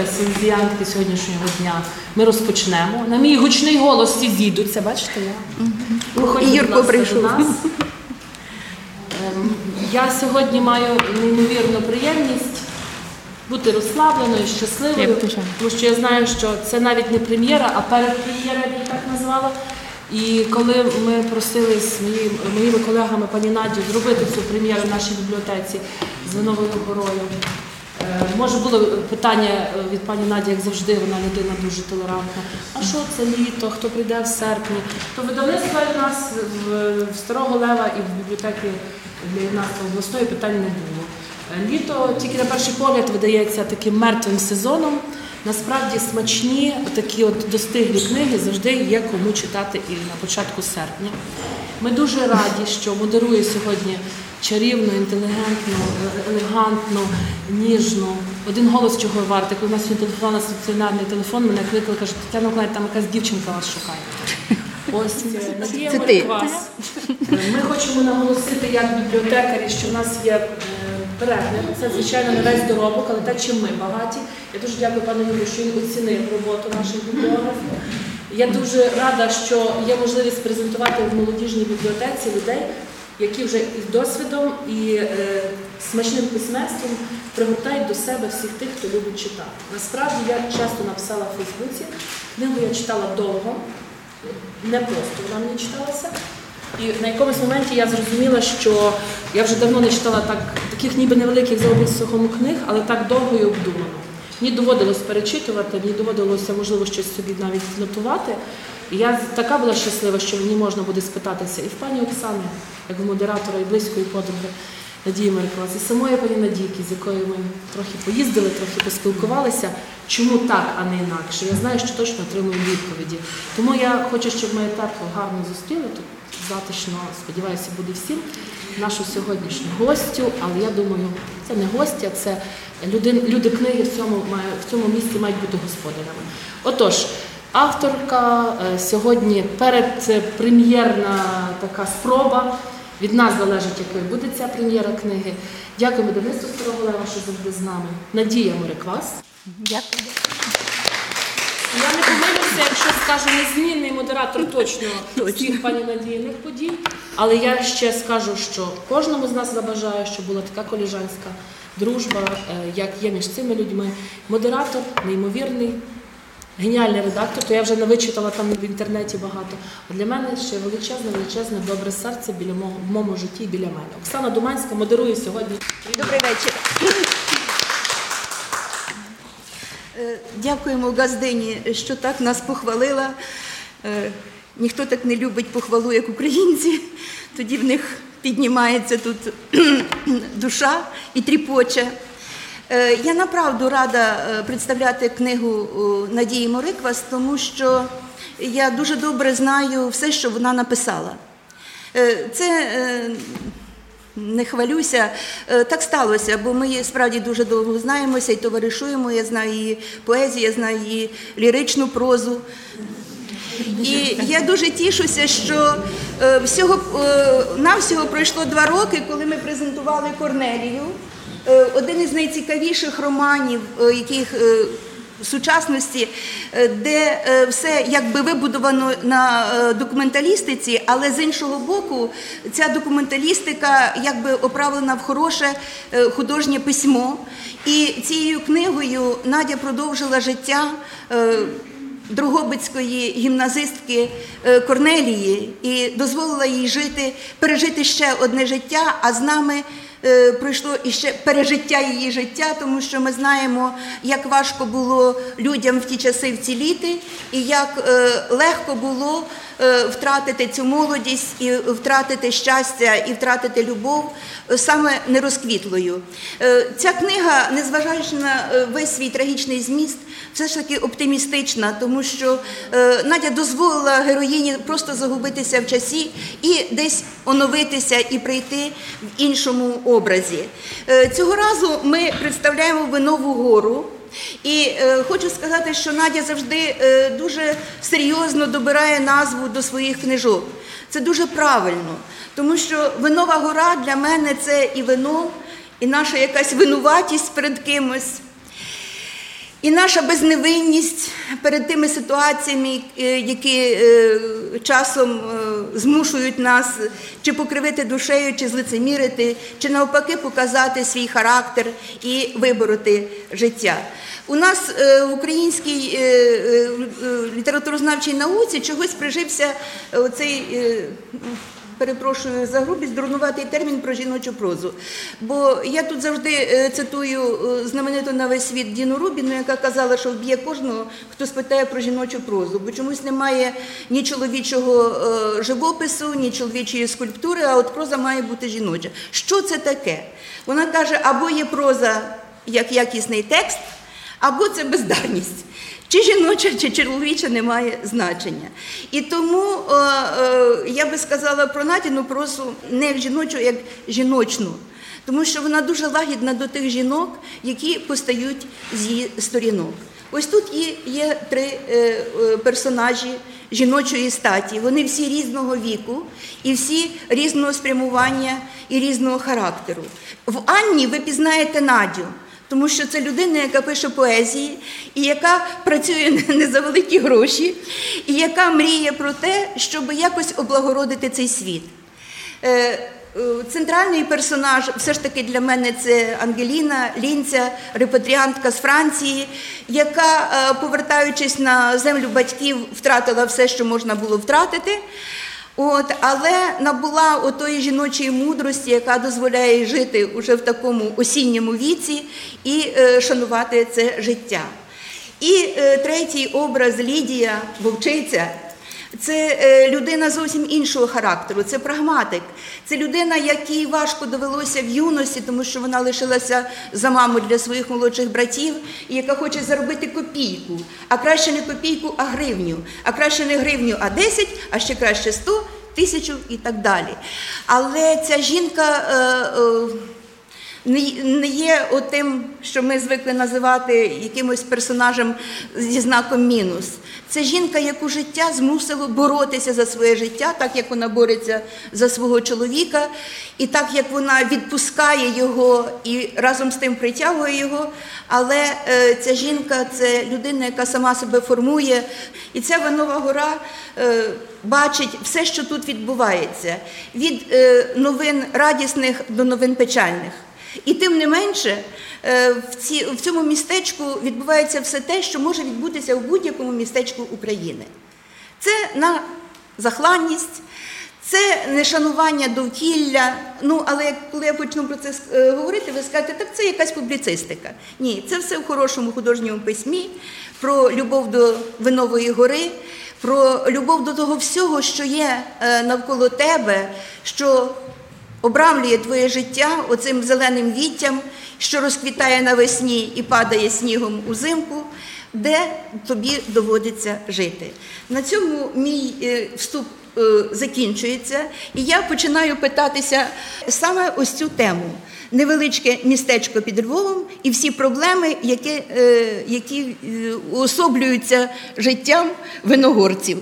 е, сьогоднішнього дня ми розпочнемо. На мій гучний голос всі зійдуться, бачите я? І Юрко прийшов. до нас. Ем, Я сьогодні маю неймовірну приємність бути розслабленою, щасливою, тому що я знаю, що це навіть не прем'єра, а передпрем'єра, я її так назвала. І коли ми просили з моїм- моїми колегами пані Надю зробити цю прем'єру в нашій бібліотеці з Виновою горою, може було питання е, від пані Наді, як завжди, вона людина дуже толерантна. А що це літо? Хто прийде в серпні? То видавництво в нас в, в Старого Лева і в бібліотекі для обласної питань не було. Е, Літо тільки на перший погляд видається таким мертвим сезоном. Насправді смачні такі от достиглі книги завжди є кому читати і на початку серпня. Ми дуже раді, що модерує сьогодні чарівну, інтелігентну, е- елегантну, ніжну. Один голос чого варте. Коли у нас сьогодні телефон на стаціонарний телефон, мене кликали, каже, Тетяна Миколаївна, там якась дівчинка вас шукає. Ось е, Надія Це ти. Морквас. Ми хочемо наголосити як бібліотекарі, що в нас є е, перегляд. Це звичайно не весь доробок, але те, чим ми багаті. Я дуже дякую пану Юрію, що він оцінив роботу наших бібліографів. Я дуже рада, що є можливість презентувати в молодіжній бібліотеці людей, які вже із досвідом і е, смачним письменством пригортають до себе всіх тих, хто любить читати. Насправді я часто написала в Фейсбуці, книгу я читала довго, не просто вона мені читалася. І на якомусь моменті я зрозуміла, що я вже давно не читала так, таких ніби невеликих за книг, але так довго і обдумано. Мені доводилось перечитувати, мені доводилося, можливо, щось собі навіть нотувати. Я така була щаслива, що мені можна буде спитатися і в пані Оксани, як в модератора і близької подруги Надії Мерклас, і самої пані Надійки, з якою ми трохи поїздили, трохи поспілкувалися, чому так, а не інакше. Я знаю, що точно отримую відповіді. Тому я хочу, щоб ми тепло, гарно зустріли тут затишно, сподіваюся, буде всім нашу сьогоднішню гостю, але я думаю, це не гостя, це люди, люди книги в цьому, в цьому місці мають бути господарями. Отож, авторка е, сьогодні передпрем'єрна така спроба. Від нас залежить, якою буде ця прем'єра книги. Дякуємо видавництву Старого Лева, що завжди з нами. Надія Мориквас. Дякую. Я не помилюся, якщо скажу незмінний модератор точно всіх пані надійних подій. Але я ще скажу, що кожному з нас забажаю, щоб була така коліжанська дружба, е, як є між цими людьми. Модератор неймовірний, геніальний редактор. То я вже не вичитала там в інтернеті багато. А для мене ще величезне, величезне добре серце біля мого в моєму житті і біля мене. Оксана Думанська модерує сьогодні. Добрий вечір. Е, Дякуємо Газдині, що так нас похвалила. Е, Ніхто так не любить похвалу, як українці. Тоді в них піднімається тут душа і тріпоче. Е, Я направду рада е, представляти книгу Надії Мориквас, тому що я дуже добре знаю все, що вона написала. Е, Це е, не хвалюся. Е, Так сталося, бо ми справді дуже довго знаємося і товаришуємо. Я знаю її поезію, я знаю її ліричну прозу. І я дуже тішуся, що е, всього е, навсього пройшло два роки, коли ми презентували Корнелію. Е, Один із найцікавіших романів, е, яких е, сучасності, де все якби вибудовано на документалістиці, але з іншого боку, ця документалістика якби оправлена в хороше художнє письмо. І цією книгою Надя продовжила життя. Дрогобицької гімназистки Корнелії і дозволила їй жити, пережити ще одне життя, а з нами пройшло іще пережиття її життя, тому що ми знаємо, як важко було людям в ті часи вціліти, і як е, легко було е, втратити цю молодість, і втратити щастя, і втратити любов е, саме нерозквітлою. Е, Ця книга, незважаючи на е, весь свій трагічний зміст, все ж таки оптимістична, тому що е, Надя дозволила героїні просто загубитися в часі і десь оновитися і прийти в іншому образі. Е, цього разу ми представляємо Винову гору. І е, хочу сказати, що Надя завжди е, дуже серйозно добирає назву до своїх книжок. Це дуже правильно, тому що винова гора для мене це і вино, і наша якась винуватість перед кимось. І наша безневинність перед тими ситуаціями, е, які е, часом е, змушують нас чи покривити душею, чи злицемірити, чи навпаки показати свій характер і вибороти життя. У нас в українській літературознавчій науці чогось прижився оцей. Перепрошую за грубість, дурнуватий термін про жіночу прозу. Бо я тут завжди е, цитую е, знамениту на весь світ Діну Рубіну, яка казала, що вб'є кожного, хто спитає про жіночу прозу, бо чомусь немає ні чоловічого е, живопису, ні чоловічої скульптури, а от проза має бути жіноча. Що це таке? Вона каже, або є проза як якісний текст, або це бездарність. Чи жіноча, чи чоловіча не має значення. І тому е, е, я би сказала про Надіну прозу не як жіночу, як жіночну. Тому що вона дуже лагідна до тих жінок, які постають з її сторінок. Ось тут є три е, е, персонажі жіночої статі. Вони всі різного віку і всі різного спрямування і різного характеру. В Анні ви пізнаєте Надю. Тому що це людина, яка пише поезії, і яка працює не за великі гроші, і яка мріє про те, щоб якось облагородити цей світ. Е, е, Центральний персонаж, все ж таки для мене це Ангеліна Лінця, репатріантка з Франції, яка, е, повертаючись на землю батьків, втратила все, що можна було втратити. От, але набула отої жіночої мудрості, яка дозволяє жити уже в такому осінньому віці і е, шанувати це життя. І е, третій образ Лідія, вовчиця. Це е, людина зовсім іншого характеру, це прагматик. Це людина, якій важко довелося в юності, тому що вона лишилася за маму для своїх молодших братів, і яка хоче заробити копійку, а краще не копійку, а гривню, а краще не гривню, а 10, а ще краще 100, тисячу і так далі. Але ця жінка. Е, е, не- є отим, що ми звикли називати якимось персонажем зі знаком мінус. Це жінка, яку життя змусило боротися за своє життя, так як вона бореться за свого чоловіка, і так як вона відпускає його і разом з тим притягує його. Але е, ця жінка це людина, яка сама себе формує. І ця Винова гора е, бачить все, що тут відбувається, від е, новин радісних до новин печальних. І тим не менше, е, в, цьому містечку відбувається все те, що може відбутися в будь-якому містечку України. Це на захланність, це нешанування довкілля. Ну, але коли я почну про це е, говорити, ви скажете, так це якась публіцистика. Ні, це все в хорошому художньому письмі, про любов до Винової гори, про любов до того всього, що є е, навколо тебе, що обрамлює твоє життя оцим зеленим віттям, що розквітає навесні і падає снігом узимку, де тобі доводиться жити. На цьому мій е, вступ е, закінчується, і я починаю питатися саме ось цю тему. Невеличке містечко під Львовом і всі проблеми, які, е, які уособлюються життям виногорців.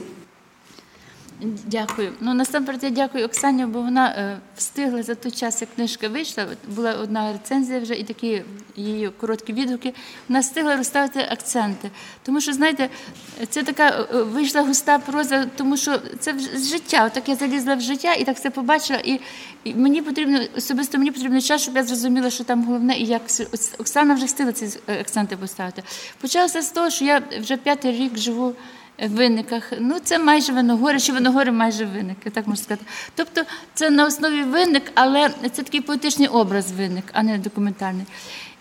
Дякую. Ну насамперед я дякую Оксані, бо вона е, встигла за той час, як книжка вийшла. Була одна рецензія вже і такі її короткі відгуки. Вона встигла розставити акценти. Тому що, знаєте, це така е, вийшла густа проза, тому що це з життя. Отак я залізла в життя і так все побачила. І, і мені потрібно особисто мені потрібно час, щоб я зрозуміла, що там головне, і як Оксана вже встигла ці е, акценти поставити. Почалося з того, що я вже п'ятий рік живу в винниках. Ну, це майже виногори, чи виногори майже винники, так можна сказати. Тобто це на основі винник, але це такий поетичний образ винник, а не документальний.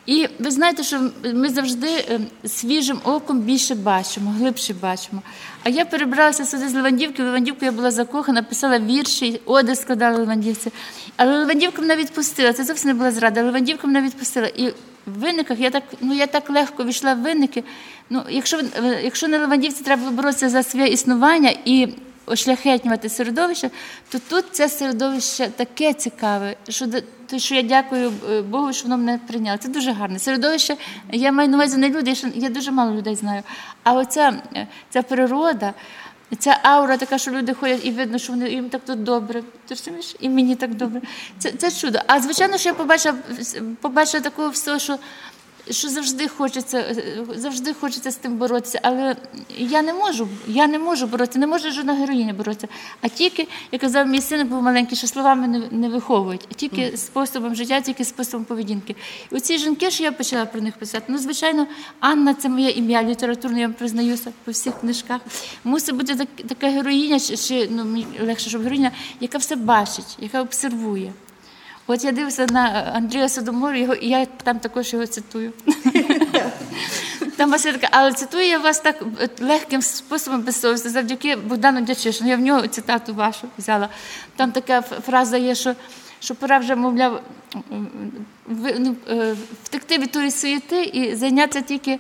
І ви знаєте, що ми завжди е, свіжим оком більше бачимо, глибше бачимо. А я перебралася сюди з Левандівки. В Левандівку я була закохана, писала вірші, оди складала Левандівці. Але Левандівка мене відпустила. Це зовсім не була зрада. Левандівка мене відпустила. І в винниках я так, ну я так легко війшла в винники. Ну, якщо, е, якщо на Левандівці треба було боротися за своє існування і ошляхетнювати середовище, то тут це середовище таке цікаве, що, що я дякую е, Богу, що воно мене прийняло. Це дуже гарне. Середовище, я маю на увазі не люди, я, дуже мало людей знаю. А оця е, ця природа, ця аура така, що люди ходять і видно, що вони їм так тут добре. Ти розумієш? І мені так добре. Це, це чудо. А звичайно, що я побачила, побачила такого всього, що що завжди хочеться, е, завжди хочеться з тим боротися, але я не можу, я не можу боротися, не може жодна героїня боротися. А тільки, як казав мій син, був маленький, що словами не, не виховують, а тільки способом життя, тільки способом поведінки. І оці жінки, що я почала про них писати, ну звичайно, Анна це моє ім'я літературне, я вам признаюся по всіх книжках. Мусить бути так, така героїня, чи, чи ну мені легше, щоб героїня, яка все бачить, яка обсервує. От я дивлюся на Андрія Содомору, його, і я там також його цитую. Там Вася така, але цитую я вас так е, легким способом безсовісно, завдяки Богдану Дячишину. Я в нього цитату вашу взяла. Там така фраза є, що, що пора вже, мовляв, ну, е, втекти від тої суєти і зайнятися тільки.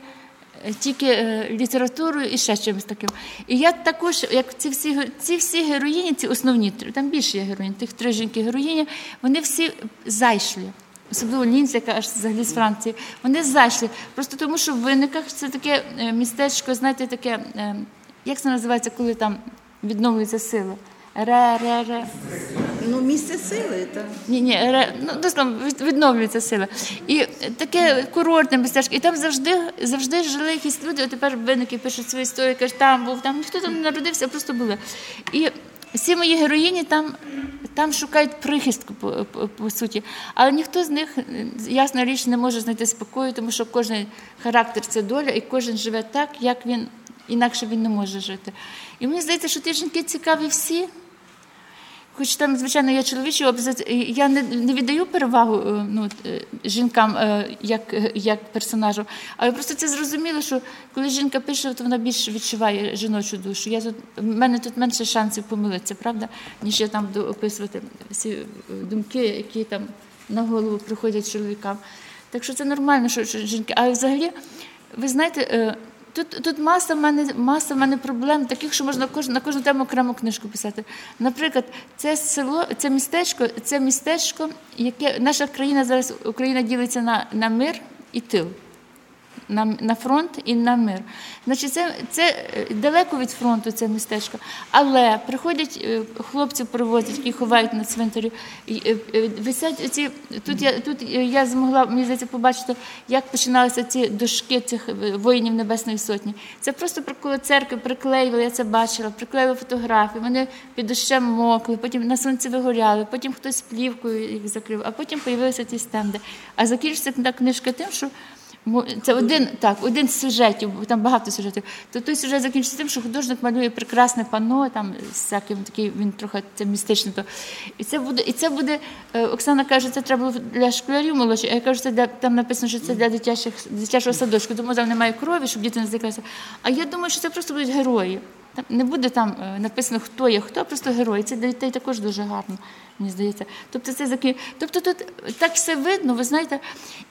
Тільки е, літературою і ще чимось таким. І я також, як ці всі ці всі героїні, ці основні там більше є героїнь, тих три жінки героїні, вони всі зайшли. Особливо Лінц, яка аж взагалі з Франції, вони зайшли. Просто тому, що в виниках це таке е, містечко, знаєте, таке, е, як це називається, коли там відновлюється сила? Ре, ре, ре. Ну, місце сили, так. Ні, ні, ну, дословно від- відновлюється сила. І таке курортне містечко. І там завжди, завжди жили якісь люди. От тепер виники пишуть свої історії, кажуть, там був, там ніхто там не народився, просто були. І всі мої героїні там, там шукають прихистку, по, по, по суті. Але ніхто з них, ясна річ, не може знайти спокою, тому що кожен характер це доля, і кожен живе так, як він, інакше він не може жити. І мені здається, що ті жінки цікаві всі. Хоч там, звичайно, є чоловічий образ, і я не, не віддаю перевагу е, ну, е, жінкам е, як, як персонажу, але просто це зрозуміло, що коли жінка пише, то вона більше відчуває жіночу душу. Я тут, в мене тут менше шансів помилитися, правда, ніж я там буду описувати всі думки, які там на голову приходять чоловікам. Так що це нормально, що, жінки. Але взагалі, ви знаєте, Тут, тут маса в мене маса в мене проблем, таких, що можна кож, на кожну тему окрему книжку писати. Наприклад, це село, це містечко, це містечко, яке наша країна зараз Україна ділиться на, на мир і тил. На, на фронт і на мир. Значить, це, це е, далеко від фронту, це містечко. Але приходять е, хлопці, привозять, які ховають на цвинтарі. е, Висять оці, тут я тут я змогла мені здається побачити, як починалися ці дошки цих воїнів Небесної Сотні. Це просто коло церкви приклеювали, я це бачила, приклеїли фотографії. Вони під дощем мокли, потім на сонці вигоряли, потім хтось плівкою їх закрив, а потім з'явилися ті стенди. А закінчиться книжка тим, що Це один, так, один з сюжетів, бо там багато сюжетів. То той сюжет закінчиться тим, що художник малює прекрасне панно, там всяким такий, він трохи це містично. То. І це буде, і це буде, е, Оксана каже, це треба було для школярів молодших, а я кажу, це для, там написано, що це для дитячих, дитячого садочку, тому там немає крові, щоб діти не злякалися. А я думаю, що це просто будуть герої. Там не буде там е, написано, хто є, хто, просто герой. Це для дітей також дуже гарно, мені здається. Тобто це заки... Тобто тут так все видно, ви знаєте,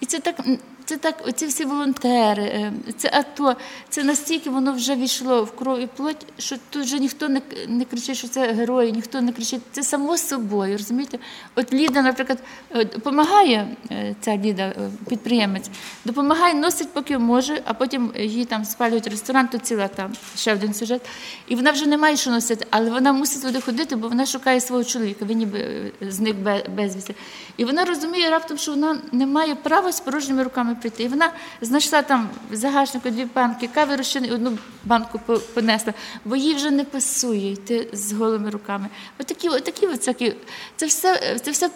і це так, це так, оці всі волонтери, е, це АТО, це настільки воно вже війшло в кров і плоть, що тут вже ніхто не, не кричить, що це герої, ніхто не кричить. Це само собою, розумієте? От Ліда, наприклад, е, допомагає е, ця Ліда, підприємець, допомагає, носить, поки може, а потім її там спалюють ресторан, то ціла там ще один сюжет. І вона вже не має що носити, але вона мусить туди ходити, бо вона шукає свого чоловіка, він ніби зник бе- безвісти. І вона розуміє раптом, що вона не має права з порожніми руками прийти. І вона знайшла там в загашнику дві банки кави розчини і одну банку понесла, бо їй вже не пасує йти з голими руками. Отакі, отакі, отакі. Це все, це все,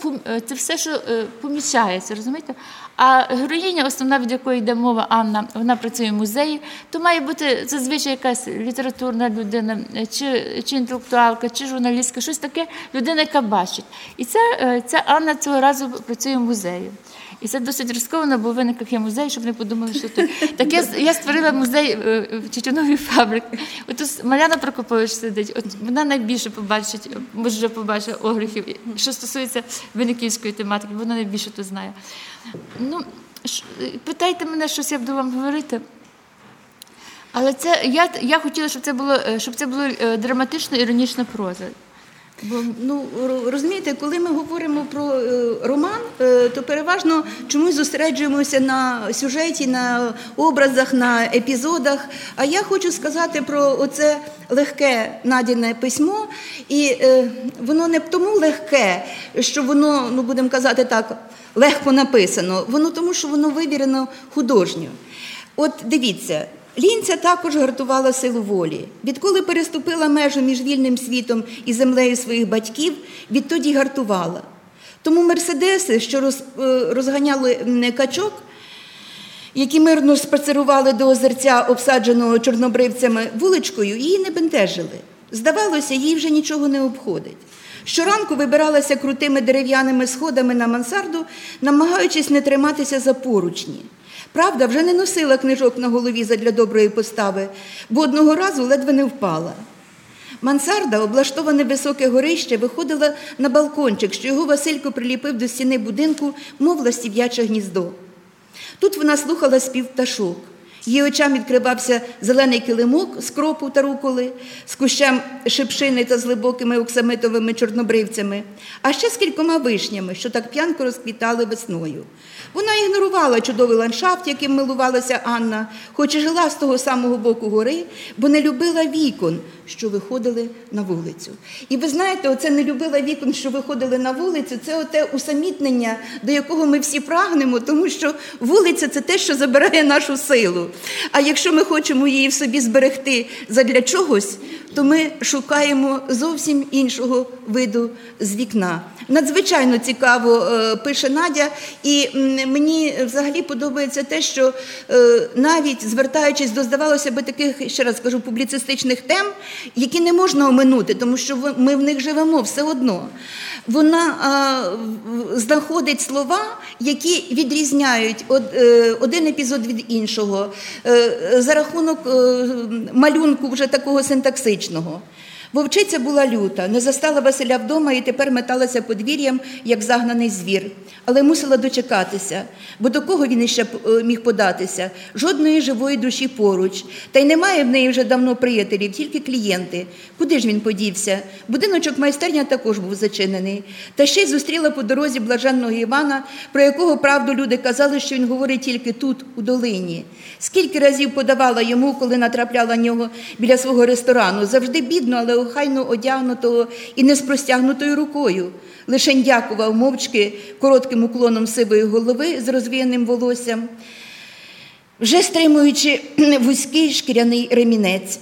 це все, що е, помічається, розумієте? А героїня, основна, від якої йде мова Анна, вона працює в музеї, то має бути зазвичай якась літературна людина, чи, чи інтелектуалка, чи журналістка, щось таке, людина, яка бачить. І ця, е, ця Анна цього разу працює в музеї. І це досить ризиковано, бо в виниках є музей, щоб не подумали, що тут. Так я, я створила музей е, в Тютюновій фабрики. От тут Мар'яна Прокопович сидить, от вона найбільше побачить, може вже побачила огріхів. Що стосується виниківської тематики, вона найбільше тут знає. Ну, питайте мене, щось я буду вам говорити. Але це я, я хотіла, щоб це було, е, щоб це було е, драматично іронічна проза. Бо ну розумієте, коли ми говоримо про е, роман, е, то переважно чомусь зосереджуємося на сюжеті, на образах, на епізодах. А я хочу сказати про оце легке надіне письмо, і е, воно не тому легке, що воно, ну будемо казати так, легко написано. Воно тому, що воно вивірено художньо. От дивіться, Лінця також гартувала силу волі. Відколи переступила межу між вільним світом і землею своїх батьків, відтоді гартувала. Тому мерседеси, що е, розганяли качок, які мирно спацерували до озерця, обсадженого чорнобривцями вуличкою, її не бентежили. Здавалося, їй вже нічого не обходить. Щоранку вибиралася крутими дерев'яними сходами на мансарду, намагаючись не триматися за поручні. Правда, вже не носила книжок на голові задля доброї постави, бо одного разу ледве не впала. Мансарда, облаштоване високе горище, виходила на балкончик, що його Василько приліпив до стіни будинку, мов ластів'яче гніздо. Тут вона слухала спів пташок. Її очам відкривався зелений килимок з кропу та руколи, з кущем шипшини та з глибокими оксамитовими чорнобривцями, а ще з кількома вишнями, що так п'янко розквітали весною. Вона ігнорувала чудовий ландшафт, яким милувалася Анна, хоч і жила з того самого боку гори, бо не любила вікон, що виходили на вулицю. І ви знаєте, оце не любила вікон, що виходили на вулицю, це оте усамітнення, до якого ми всі прагнемо, тому що вулиця це те, що забирає нашу силу. А якщо ми хочемо її в собі зберегти задля чогось, то ми шукаємо зовсім іншого виду з вікна. Надзвичайно цікаво е, пише Надя, і мені взагалі подобається те, що е, навіть звертаючись до, здавалося би, таких, ще раз кажу, публіцистичних тем, які не можна оминути, тому що ми в них живемо все одно. Вона а, знаходить слова, які відрізняють од- е, один епізод від іншого е, за рахунок е, малюнку вже такого синтаксичного. Вовчиця була люта, не застала Василя вдома і тепер металася подвір'ям, як загнаний звір, але мусила дочекатися, бо до кого він іще е, міг податися? Жодної живої душі поруч. Та й немає в неї вже давно приятелів, тільки клієнти. Куди ж він подівся? Будиночок майстерня також був зачинений. Та ще й зустріла по дорозі блаженного Івана, про якого правду люди казали, що він говорить тільки тут, у долині. Скільки разів подавала йому, коли натрапляла на нього біля свого ресторану, завжди бідно, але охайно одягнутого і не з простягнутою рукою. Лишень дякував мовчки коротким уклоном сивої голови з розвіяним волоссям, вже стримуючи вузький шкіряний ремінець.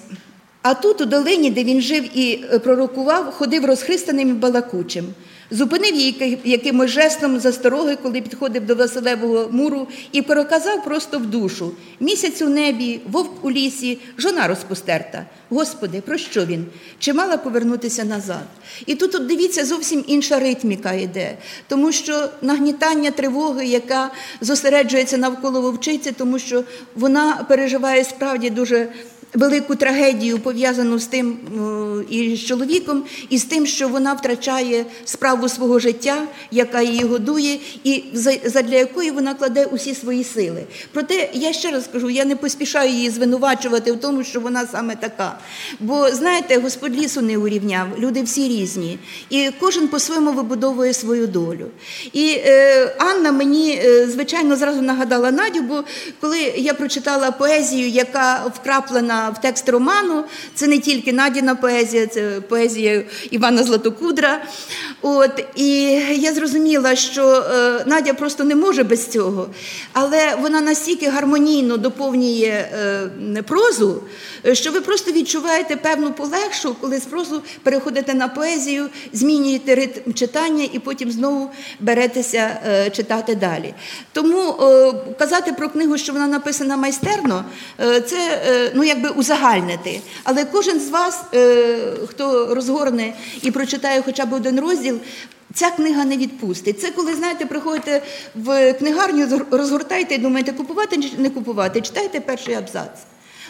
А тут, у долині, де він жив і пророкував, ходив розхристаним і балакучим. Зупинив її якимось жестом застороги, коли підходив до Василевого муру, і переказав просто в душу: місяць у небі, вовк у лісі, жона розпустерта. Господи, про що він? Чи мала повернутися назад? І тут, от дивіться, зовсім інша ритміка йде, тому що нагнітання тривоги, яка зосереджується навколо вовчиці, тому що вона переживає справді дуже велику трагедію, пов'язану з тим е, і з чоловіком, і з тим, що вона втрачає справу свого життя, яка її годує, і за- задля якої вона кладе усі свої сили. Проте я ще раз кажу, я не поспішаю її звинувачувати в тому, що вона саме така. Бо знаєте, Господь лісу не урівняв, люди всі різні, і кожен по-своєму вибудовує свою долю. І е, Анна мені, е, звичайно, зразу нагадала Надю, бо коли я прочитала поезію, яка вкраплена в текст роману, це не тільки Надіна поезія, це поезія Івана Златокудра. От, і я зрозуміла, що е, Надя просто не може без цього, але вона настільки гармонійно доповнює е, прозу, що ви просто відчуваєте певну полегшу, коли з прозу переходите на поезію, змінюєте ритм читання і потім знову беретеся е, читати далі. Тому казати про книгу, що вона написана майстерно, це ну якби узагальнити. Але кожен з вас, е, хто розгорне і прочитає хоча б один розділ. Ця книга не відпустить. Це коли, знаєте, приходите в книгарню, згор- розгортаєте і думаєте, купувати чи не купувати, читайте перший абзац.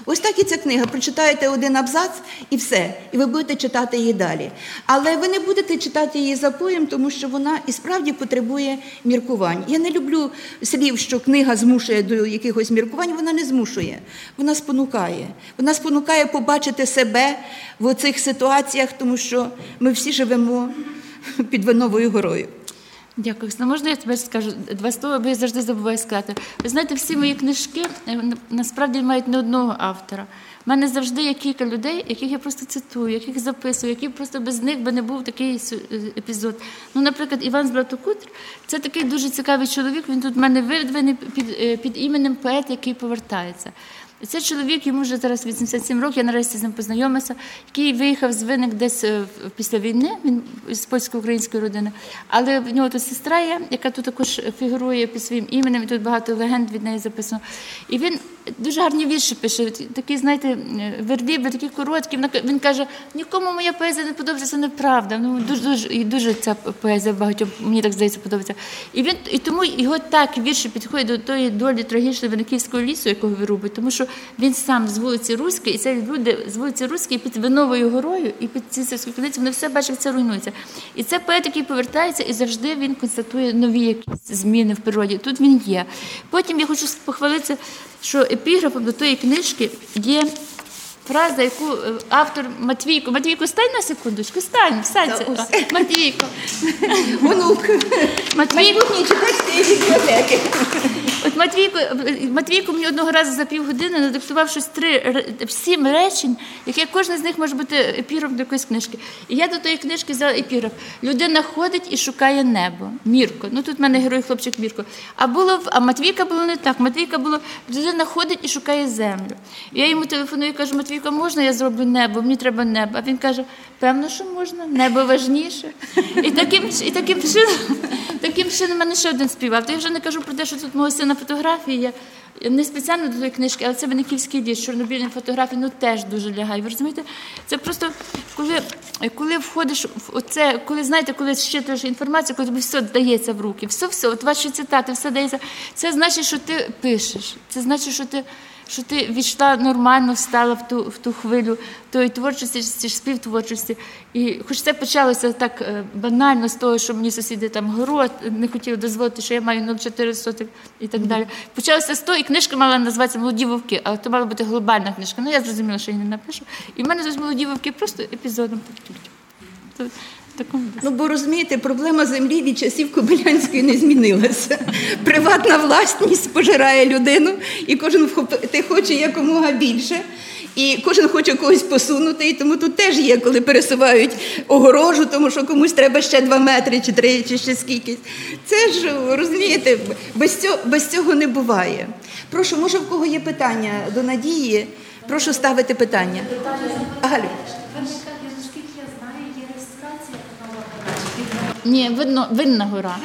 Ось так і ця книга. Прочитаєте один абзац і все, і ви будете читати її далі. Але ви не будете читати її запоєм, тому що вона і справді потребує міркувань. Я не люблю слів, що книга змушує до якихось міркувань. Вона не змушує, вона спонукає. Вона спонукає побачити себе в цих ситуаціях, тому що ми всі живемо під Виновою горою. Дякую. Оксана. Можна я тепер скажу два слова, бо я завжди забуваю сказати. Ви знаєте, всі мої книжки е, насправді мають не одного автора. У мене завжди є кілька людей, яких я просто цитую, яких записую, які просто без них би не був такий е, епізод. Ну, наприклад, Іван Златокутр це такий дуже цікавий чоловік. Він тут в мене видвиний під, е, під іменем поет, який повертається. Це чоловік, йому вже зараз 87 років, я нарешті з ним познайомилася, який виїхав з виник десь е, після війни, він з польсько-української родини. Але в нього тут сестра є, яка тут також фігурує під своїм іменем, і тут багато легенд від неї записано. І він дуже гарні вірші пише, такі, знаєте, е, такі короткі. Він каже, нікому моя поезія не подобається, це неправда. Ну, дуже, дуже, і дуже ця поезія багатьом, мені так здається, подобається. І, він, і тому його так вірші підходять до тої долі трагічної Винниківського лісу, якого ви робите, тому що він сам з вулиці Руської, і це люди з вулиці Руської під Виновою горою і під Цісарською криницею, вони все бачать, це руйнується. І це поет, який повертається, і завжди він констатує нові якісь зміни в природі. Тут він є. Потім я хочу похвалитися, що епіграфом до тої книжки є. Фраза, яку е, автор Матвійко. Матвійко, стань на секундочку, стань, встань. Матвійко. Онук, Матвійко. бібліотеки. От Матвійко, Матвійко мені одного разу за півгодини надиктував щось три сім речень, яке кожне з них може бути епіром до якоїсь книжки. І я до тої книжки взяла епіров. Людина ходить і шукає небо. Мірко. Ну тут в мене герой хлопчик Мірко. А було а Матвійка було не так. Матвійка було людина ходить і шукає землю. Я йому телефоную і кажу, Матвійка, можна я зроблю небо? Мені треба небо. А він каже, певно, що можна, небо важніше. І таким, і таким чином, таким чином мене ще один співав. То я вже не кажу про те, що тут мого сина фотографії є. Не спеціально до тої книжки, але це Винниківський ліс, чорнобільні фотографії, ну теж дуже лягає. Ви розумієте? Це просто коли, коли входиш в оце, коли знаєте, коли щитуєш інформацію, коли тобі все дається в руки, все, все, от ваші цитати, все дається. Це значить, що ти пишеш. Це значить, що ти. Що ти війшла нормально, встала в ту в ту хвилю тої творчості, чи співтворчості. І хоч це почалося так е, банально з того, що мені сусіди там город не хотіли дозволити, що я маю 0,4 сотих і так далі. Почалося з того, і книжка мала називатися Молоді вовки, але то мала бути глобальна книжка. Ну я зрозуміла, що я не напишу. І в мене тут молоді вовки просто епізодом так. Ну, бо розумієте, проблема землі від часів Кобилянської не змінилася. Приватна власність пожирає людину, і кожен вхопити хоче якомога більше. І кожен хоче когось посунути, і тому тут теж є, коли пересувають огорожу, тому що комусь треба ще два метри, чи три, чи ще скількись. Це ж розумієте, без цього, без цього не буває. Прошу, може, в кого є питання до Надії? Прошу ставити питання. Галю. Наскільки я знаю, є реєстрація Ні, видно, винна гора.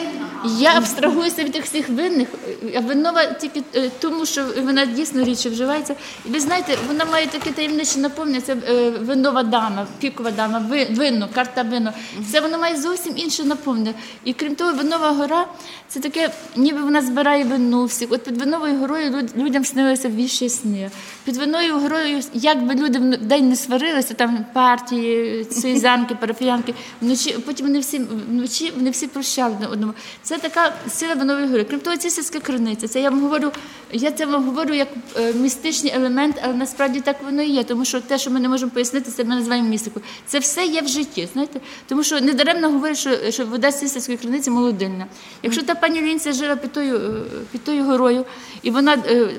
Я абстрагуюся від всіх винних, а винова тільки е, тому, що вона дійсно рідше вживається. І ви знаєте, вона має таке таємниче наповнення. Це е, винова дама, пікова дама, ви- винно, карта вино. Це воно має зовсім інше наповнення. І крім того, винова гора це таке, ніби вона збирає вину всіх. От під виновою горою людям снилися віщі сни. Під виною горою, як би люди в день не сварилися, там партії, сюзянки, парафіянки, вночі потім вони всі вночі вони всі прощали одне одному. Це така сила винової гори. Крім того, це сільська криниця. Це я вам говорю, я це вам говорю як е, містичний елемент, але насправді так воно і є. Тому що те, що ми не можемо пояснити, це ми називаємо містикою. Це все є в житті. Знаєте, тому що недаремно говорять, що, що вода з сільської криниці молодильна. Якщо та пані Лінця жила під тою, е, під тою горою, і вона е,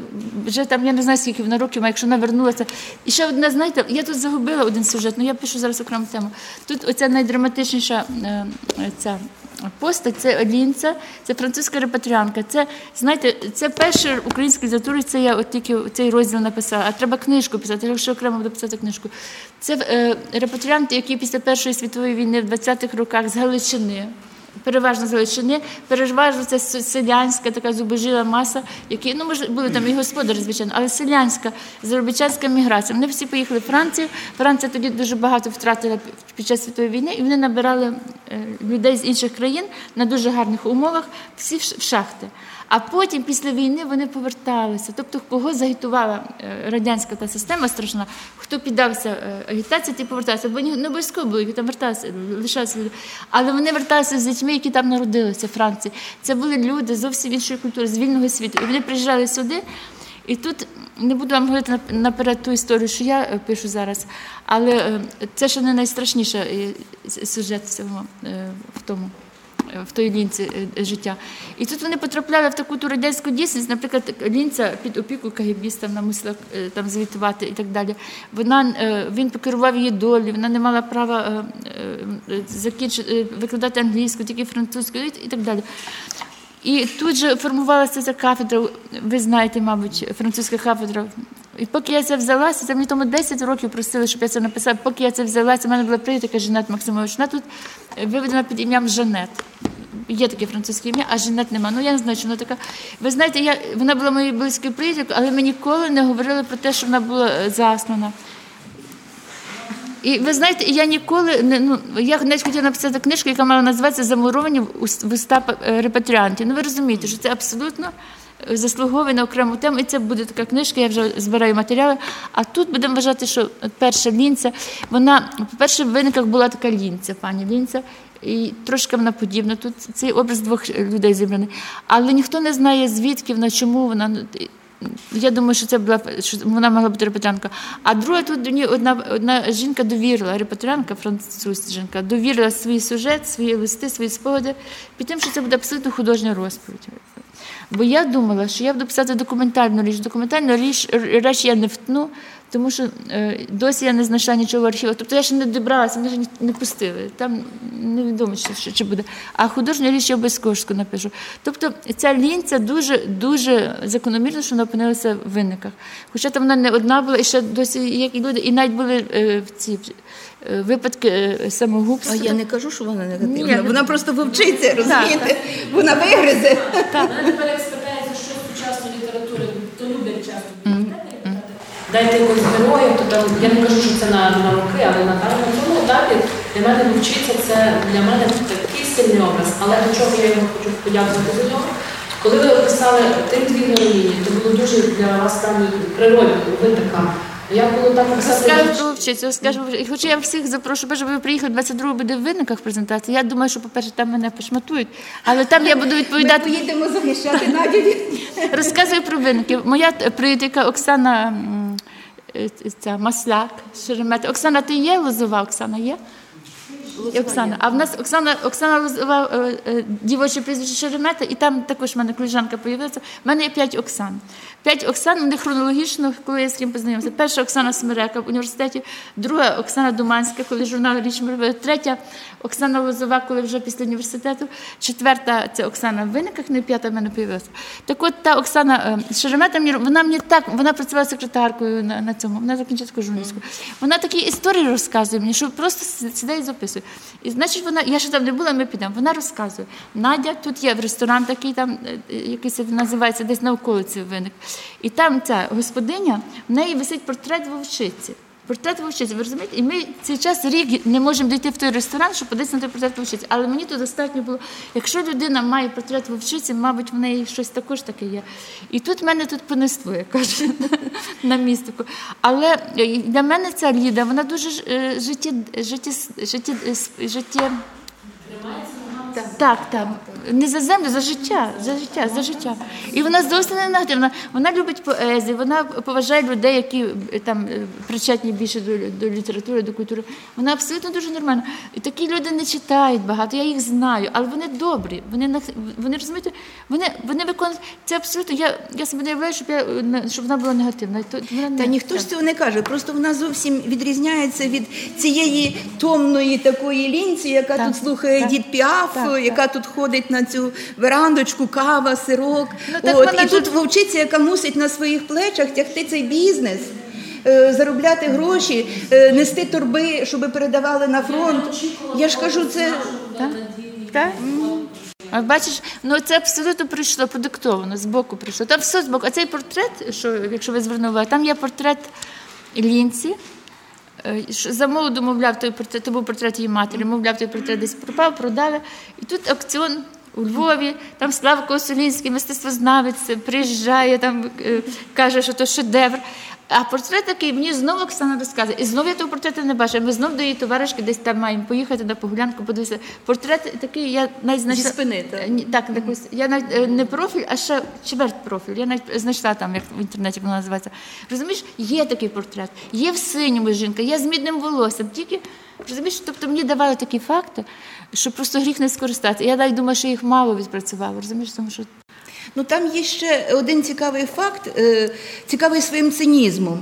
вже там, я не знаю, скільки вона років, має, якщо вона вернулася. І ще одна, знаєте, я тут загубила один сюжет, ну я пишу зараз окрему тему. Тут оця найдраматичніша ця постать, це Лінця, це французька репатріанка. Це, знаєте, це перше український літератури, це я от тільки цей розділ написала, а треба книжку писати, якщо окремо буду писати книжку. Це е, репатріанти, які після Першої світової війни в 20-х роках з Галичини, переважно з переважно це селянська така зубожила маса, які, ну, може, були там і господарі, звичайно, але селянська, заробітчанська міграція. Вони всі поїхали в Францію. Франція тоді дуже багато втратила під- час світової війни, і вони набирали е, людей з інших країн на дуже гарних умовах, всі в шахти. А потім, після війни, вони поверталися. Тобто, кого загітувала е, радянська та система страшна, хто піддався е, агітації, ті поверталися. Бо не обов'язково були, які там верталися, лишалися. Але вони верталися з дітьми, які там народилися в Франції. Це були люди зовсім іншої культури, з вільного світу. І вони приїжджали сюди. І тут не буду вам говорити нап- наперед ту історію, що я е, пишу зараз, але це ще не найстрашніше сюжет в тому. Е, В той лінці е, життя. І тут вони потрапляли в таку ту радянську дійсність, наприклад, лінця під опіку КГБіста, вона мусила е, там звітувати і так далі. Вона, е, він покерував її долі, вона не мала права е, е, закінчити, е, викладати англійську, тільки французьку і так далі. І тут же формувалася ця кафедра, ви знаєте, мабуть, французька кафедра. І поки я це взялася, це мені тому 10 років просили, щоб я це написала. Поки я це взялася, в мене була приятелька Жанет Максимович. Вона тут виведена під ім'ям Жанет. Є таке французьке ім'я, а Жанет нема. Ну я не знаю, що вона така. Ви знаєте, я, вона була моєю близькою приятелькою, але ми ніколи не говорили про те, що вона була е, заснана. І ви знаєте, я ніколи не ну я навіть хотіла написати книжку, яка мала називатися Замуровані в уста е, репатріантів. Ну ви розумієте, що це абсолютно заслуговує на окрему тему. І це буде така книжка, я вже збираю матеріали. А тут будемо вважати, що перша лінця, вона, по-перше, в виниках була така лінця, пані лінця. І трошки вона подібна. Тут цей образ двох людей зібраний. Але ніхто не знає, звідки вона, чому вона. Ну, я думаю, що це була що вона могла бути репатріанка. А друга тут одна, одна жінка довірила, репатріанка, французька жінка, довірила свій сюжет, свої листи, свої спогади, під тим, що це буде абсолютно художня розповідь. Бо я думала, що я буду писати документальну річ. Документальну річ, річ я не втну, тому що е, досі я не знайшла нічого в архівах. Тобто я ще не добралася, мене ж не пустили. Там невідомо, що, що, чи буде. А художню річ я обов'язково напишу. Тобто ця лінця дуже дуже закономірно, що вона опинилася в винниках. Хоча там вона не одна була, і ще досі як і люди, і навіть були е, в ці е, випадки е, самогубства. А я не кажу, що вона негативна. Ні, вона просто вивчиться, розумієте? Вона вигризе. Мене тепер як спитається, що з сучасної літератури, то люблять часто бібліотеки. Дайте якогось героя, то там я не кажу, що це на, на роки, але на на цьому етапі для мене вчиться це для мене такий сильний образ. Але до чого я йому хочу подякувати за нього. Коли ви описали тим дві героїні, то було дуже для вас там природно, ви така. Як було так вчиться, розкажу. І Хоча я всіх запрошу, бо ви приїхали 22 буде в винниках презентація. Я думаю, що, по-перше, там мене пошматують, але там я буду відповідати. Ми поїдемо захищати Надю від Розказую про винники. Моя приятелька Оксана е, ця, Масляк, Шеремета. Оксана, ти є Лозова? Оксана є? І Оксана. А в нас Оксана, Оксана Лозова, е, е, дівоче прізвище Шеремета, і там також в мене коліжанка появилася. У мене є п'ять Оксан. П'ять Оксан, вони хронологічно, коли я з ким познайомилася. Перша Оксана Смирека в університеті, друга Оксана Думанська, коли журнал Річ робили, третя Оксана Лозова, коли вже після університету, четверта це Оксана в виниках, ну і п'ята в мене появилася. Так от та Оксана е, Шеремета, вона мені так, вона працювала секретаркою на, на цьому, вона закінчила журналістку. Вона такі історії розказує мені, що просто сідає і записує. І значить, вона, я ще там не була, ми підемо. Вона розказує. Надя, тут є ресторан такий, там е, якийсь називається десь на околиці виник. І там ця господиня, в неї висить портрет вовчиці. Портрет вовчиці, ви розумієте? І ми цей час рік не можемо дійти в той ресторан, щоб подивитися на той портрет вовчиці. Але мені тут достатньо було, якщо людина має портрет вовчиці, мабуть, в неї щось також таке є. І тут мене тут понесло, як кажуть, на містику. Але е, для мене ця Ліда, вона дуже житті, житті, житті, житті, так, так. Не за землю, за життя, за життя, за життя. І вона зовсім не негативна. Вона любить поезію, вона поважає людей, які е, там е, причетні більше до, до літератури, до культури. Вона абсолютно дуже нормальна. І такі люди не читають багато, я їх знаю, але вони добрі. Вони вони розумієте, вони, вони виконують це абсолютно. Я, я собі не уявляю, щоб я щоб вона була негативна. То- Вона Та не- ніхто ж цього не каже. Просто вона зовсім відрізняється від цієї томної такої лінці, яка Так, тут слухає так, дід Піаф, так, так. яка тут ходить на цю верандочку, кава, сирок. Ну, так От. вона І тут вовчиця, яка мусить на своїх плечах тягти цей бізнес. е, Заробляти гроші, е, нести торби, щоб передавали на фронт. Я ж кажу, це Так? Так? А бачиш, ну це абсолютно прийшло продиктовано, з боку прийшло. Там все з боку. А цей портрет, що, якщо ви звернули там є портрет Лінці. Е, За молоду, мовляв, той портрет, то був портрет її матері, мовляв, той портрет десь пропав, продали. І тут аукціон у Львові, там Славко Осолінський, мистецтвознавець, приїжджає, там е, каже, що то шедевр. А портрет такий мені знову Оксана розказує. І знову я того портрету не бачу. Ми знову до її товаришки десь там маємо поїхати на погулянку, подивитися. Портрет такий, я навіть знайшла. спини, так? Так, якось. Я навіть е, не профіль, а ще чверть профіль. Я навіть знайшла там, як в інтернеті вона називається. Розумієш, є такий портрет, є в синьому жінка, є з мідним волоссям. Тільки розумієш, тобто мені давали такі факти, що просто гріх не скористатися. Я навіть думаю, що їх мало відпрацювала. Розумієш, тому що Ну там є ще один цікавий факт, е, цікавий своїм цинізмом.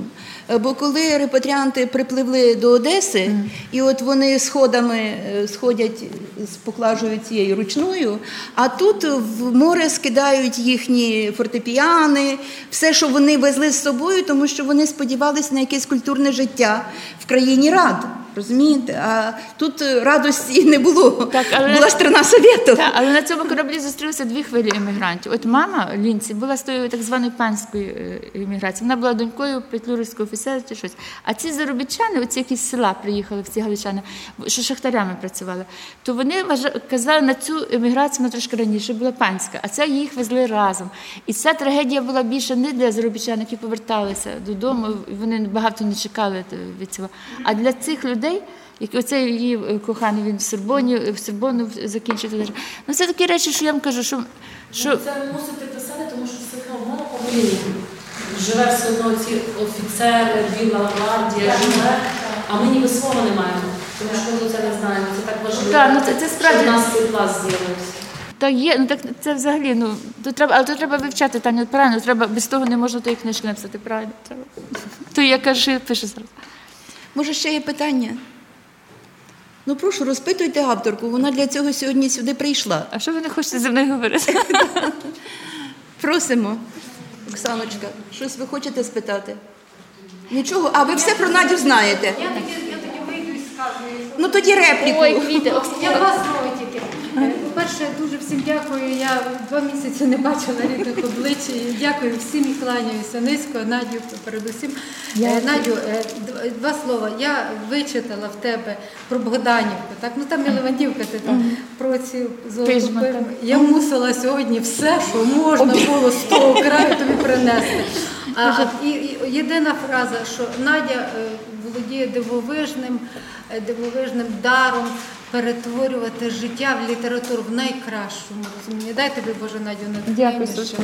Е, Бо коли репатріанти припливли до Одеси, і от вони сходами е, сходять з поклажею цією ручною, а тут в море скидають їхні фортепіани, все, що вони везли з собою, тому що вони сподівалися на якесь культурне життя в країні рад. Розумієте? А тут е, радості не було. Так, але- Була страна Совєтів. Так, але на цьому кораблі зустрілися дві хвилі емігрантів. От мама Лінці була з тої так званої панської е, еміграції. Вона була донькою петлюрівського офіцера чи щось. А ці заробітчани, оці які з села приїхали, ці галичани, що шахтарями працювали, то вони казали на цю еміграцію вона трошки раніше була панська, а це їх везли разом. І ця трагедія була більше не для заробітчан, які поверталися додому, і вони багато не чекали е, від цього. А для цих людей. Як оцей її е, коханий, він в Сорбоні, в Сорбону закінчив. теж. Ну це такі речі, що я вам кажу, що, що Це ви мусите писати, тому що все одно в мене покоління живе все одно ці офіцери, Біла гвардія, живе, а ми ніби свого не маємо. Тому що ми це не знаємо. Це так важливо. Так, ну це- це справді- що в нас цей пласт з'явився. так є, ну так це взагалі, ну то треба, але то треба вивчати Таню, правильно, треба без того не можна тої книжки написати. Правильно, треба. То я кажу, пише зараз. Може, ще є питання? Ну, прошу, розпитуйте авторку, вона для цього сьогодні сюди прийшла. А що ви не хочете зі мною говорити? Просимо. Оксаночка, щось ви хочете спитати? Нічого, а ви все про Надю знаєте. Ну тоді репліку. Ой, квіти, Я два слова тільки. Е, По-перше, дуже всім дякую. Я два місяці не бачила рідних облич. Дякую всім і кланяюся низько. Надю, передусім. Е, Надю, е, два слова. Я вичитала в тебе про Богданівку. Так, ну там і Левандівка, ти там про ці золоту. Я мусила сьогодні все, що можна було з того краю тобі принести. А, і, і єдина фраза, що Надя е, володіє дивовижним, е, дивовижним даром перетворювати життя в літературу в найкращому розумінні. Дай тобі Боже Надю на Дякую, Сушка.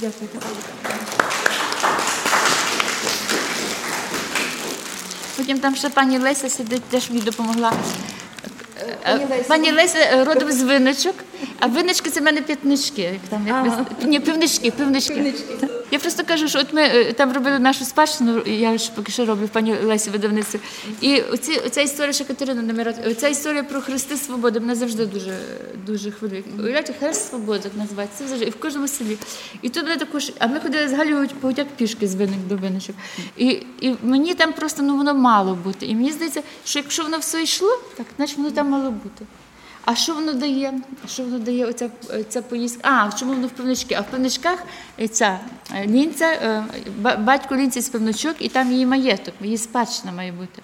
Дякую. Потім там ще пані Леся сидить, теж мені допомогла. Пані Леся. Пані Леся е, родом з виничок, а винички це в мене п'ятнички. Як там, як ви- Ні, пивнички, пивнички. Я просто кажу, що от ми е, там робили нашу спадщину, я ж поки що роблю пані Лесі видавництво. І оці, оця історія, що Катерина Немирот, оця історія про Хрести Свободи мене завжди дуже, дуже хвилює. Уявляєте, Хрест Свободи так називається. Це завжди і в кожному селі. І тут мене також, а ми ходили з Погутяк пішки з виник до виничок. І, і мені там просто ну воно мало бути. І мені здається, що якщо воно все йшло, так значить воно там мало бути. А що воно дає? Що воно дає оця, ця поїздка? А, чому воно в пивнички? А в пивничках ця е, лінця, е, ба- батько лінці з пивничок, і там її маєток, її спадщина має бути.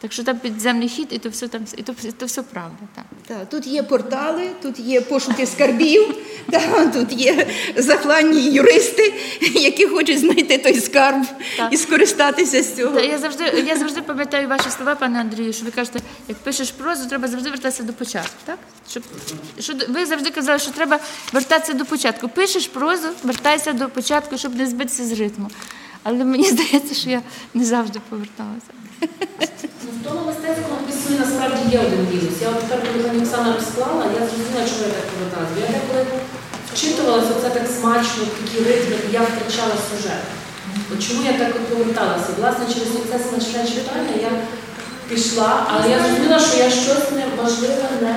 Так що там підземний хід, і то все там, і то, то все правда. Так. Так, тут є портали, тут є пошуки скарбів, так, тут є захланні юристи, які хочуть знайти той скарб Так. і скористатися з цього. Та я завжди, я завжди пам'ятаю ваші слова, пане Андрію, що ви кажете, як пишеш прозу, треба завжди вертатися до початку. Так? Щоб, що, ви завжди казали, що треба вертатися до початку. Пишеш прозу, вертайся до початку, щоб не збитися з ритму. Але мені здається, що я не завжди поверталася. В тому мистецькому пісні насправді є один вірус. Я от тепер, коли Оксана розклала, я зрозуміла, чого я так поверталася. Я деколи вчитувалася це так смачно, такі ритми, і я втрачала сюжет. От чому я так поверталася? Власне, через це смачне читання я пішла, але я зрозуміла, що я щось неважливе не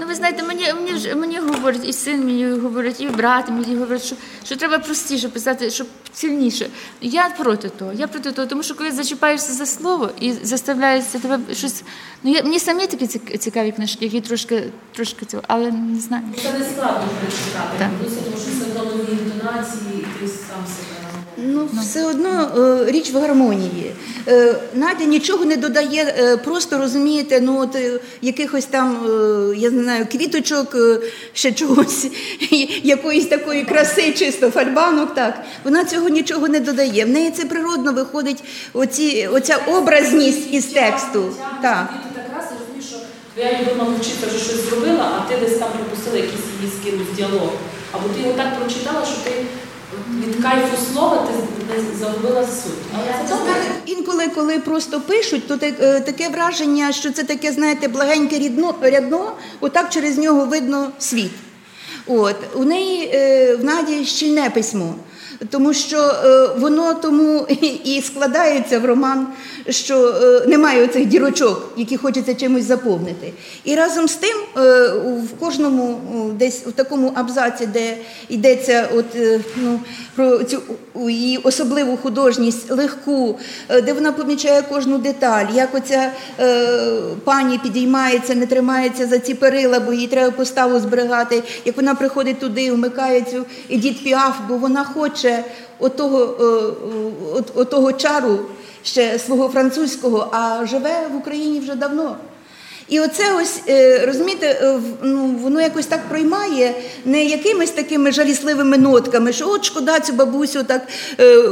Ну, ви знаєте, мені, мені, мені говорять, і син мені говорить, і брат мені говорить, що, що треба простіше писати, щоб сильніше. Я проти того. Я проти того, тому що коли зачіпаєшся за слово і заставляється тебе щось. Ну, я, мені самі такі цікаві книжки, які трошки, трошки цього, але не знаю. це не складно прочитати. Тому що нові інтонації, і ти сам себе. Ну, все одно е, річ в гармонії. Е, Надя нічого не додає, е, просто розумієте, ну от якихось там, я не знаю, квіточок, ще чогось, якоїсь такої краси, чисто фальбанок. Так вона цього нічого не додає. В неї це природно виходить, оці, оця образність із тексту. Так. І твоя любима вчителька вже щось зробила, а ти десь там пропустила якийсь її з кимось діалог. Або ти його так прочитала, що ти від кайфу слова ти загубила суть. Інколи, коли просто пишуть, то е, таке враження, що це таке, знаєте, благеньке рідно, рядно, отак через нього видно світ. От. У неї е, в Наді щільне письмо, тому що е, воно тому і- складається в роман, що е, немає оцих дірочок, які хочеться чимось заповнити. І разом з тим, е, в кожному десь у такому абзаці, де йдеться от, ну, про цю її особливу художність, легку, де вона помічає кожну деталь, як оця пані підіймається, не тримається за ці перила, бо їй треба поставу зберігати, як вона приходить туди, вмикає цю Едіт Піаф, бо вона хоче отого, е, от, отого чару ще свого французького, а живе в Україні вже давно. І оце ось, е, розумієте, е, ну, воно якось так проймає не якимись такими жалісливими нотками, що от шкода цю бабусю так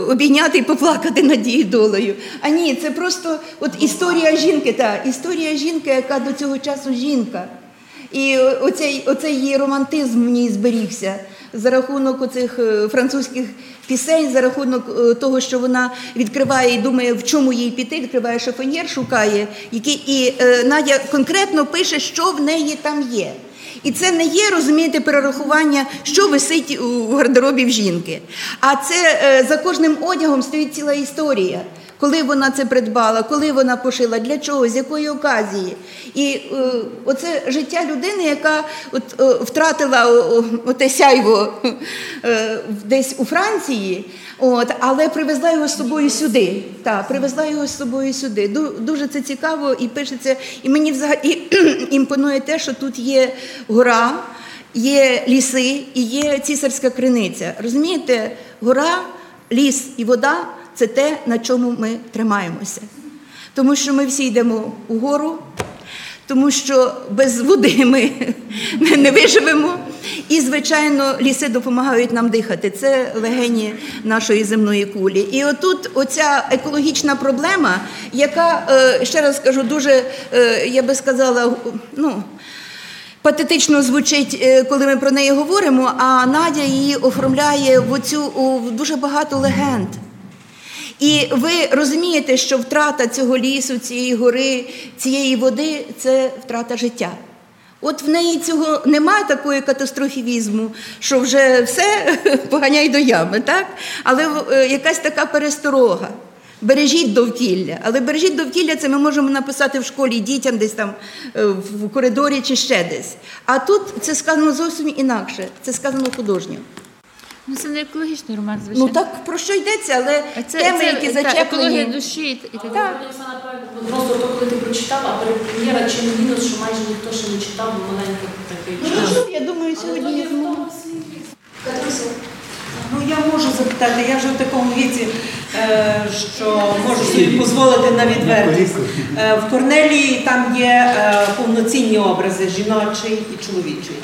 обійняти і поплакати над долею. А ні, це просто от історія жінки, та, історія жінки, яка до цього часу жінка. І оцей, оцей її романтизм в ній зберігся за рахунок оцих е, французьких пісень, за рахунок е, того, що вона відкриває і думає, в чому їй піти, відкриває шифоньєр, шукає, який, і е, Надя конкретно пише, що в неї там є. І це не є, розумієте, перерахування, що висить у гардеробі в жінки. А це за кожним одягом стоїть ціла історія. Коли вона це придбала, коли вона пошила, для чого, з якої оказії. І е, оце життя людини, яка от, е, втратила оте сяйво е, десь у Франції, от, але привезла його з собою сюди. Та, привезла його з собою сюди. Ду- Дуже це цікаво і пишеться. І мені взагалі імпонує те, що тут є гора, є ліси і є цісарська криниця. Розумієте, гора, ліс і вода це те, на чому ми тримаємося. Тому що ми всі йдемо угору, тому що без води ми не виживемо. І, звичайно, ліси допомагають нам дихати. Це легені нашої земної кулі. І отут оця екологічна проблема, яка, е, ще раз кажу, дуже, е, я би сказала, ну. Патетично звучить, е, коли ми про неї говоримо, а Надя її оформляє в оцю в дуже багато легенд. І ви розумієте, що втрата цього лісу, цієї гори, цієї води це втрата життя. От в неї цього немає такої катастрофізму, що вже все поганяй до ями, так? Але е, якась така пересторога. Бережіть довкілля, але бережіть довкілля, це ми можемо написати в школі дітям десь там е, в коридорі чи ще десь. А тут це сказано зовсім інакше. Це сказано художньо. Ну це не екологічний роман, звичайно. Ну так про що йдеться, але А це, теми, це, які та, екологія душі і, і так. Так. Просто то, коли ти прочитала, а прем'єра чим мінус, що майже ніхто ще не читав, бо маленький такий. Ну, що, я думаю, сьогодні я зможу. Ну я можу запитати, я вже в такому віці, е, що можу собі дозволити на відвертість. Е, В Корнелії там є е, повноцінні образи жіночий і чоловічий.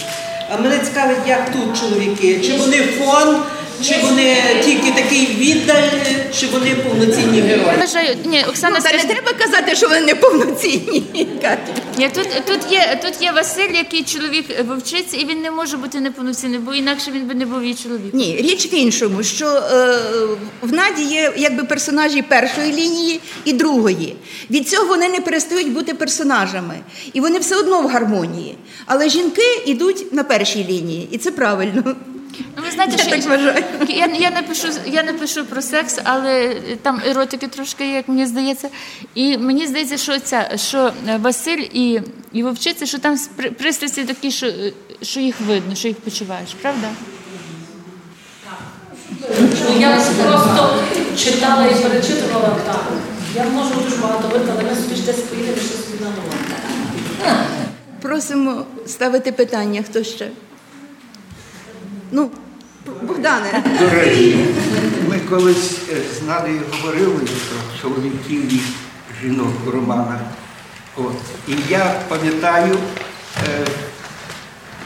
А Мене цікавить, як тут чоловіки, чи вони фон, чи вони тільки такий віддаль, чи вони повноцінні герої. вважаю, ні, Оксана, Ну, та не треба казати, що вони неповноцінні. Катя. ні, тут, тут, є, тут є Василь, який чоловік вовчиці, і він не може бути неповноцінним, бо інакше він би не був її чоловіком. Ні, річ в іншому, що е, в Наді є якби персонажі першої лінії і другої. Від цього вони не перестають бути персонажами. І вони все одно в гармонії. Але жінки йдуть на першій лінії, і це правильно. Ну, ви знаєте, Я що так вважаю. Я, я, не пишу, я не пишу про секс, але там еротики трошки, як мені здається. І мені здається, що ця, що е, Василь і, і вовчиця, що там при- пристрасті такі, що, е, що їх видно, що їх почуваєш, правда? Ну, я просто читала і перечитувала так. Я можу дуже багато вити, але ми собі ж десь поїдемо, що собі надумали. Просимо ставити питання, хто ще? Ну, Богдане. До речі, ми колись е, з Надею говорили про чоловіків і жінок у романах. От. І я пам'ятаю, е,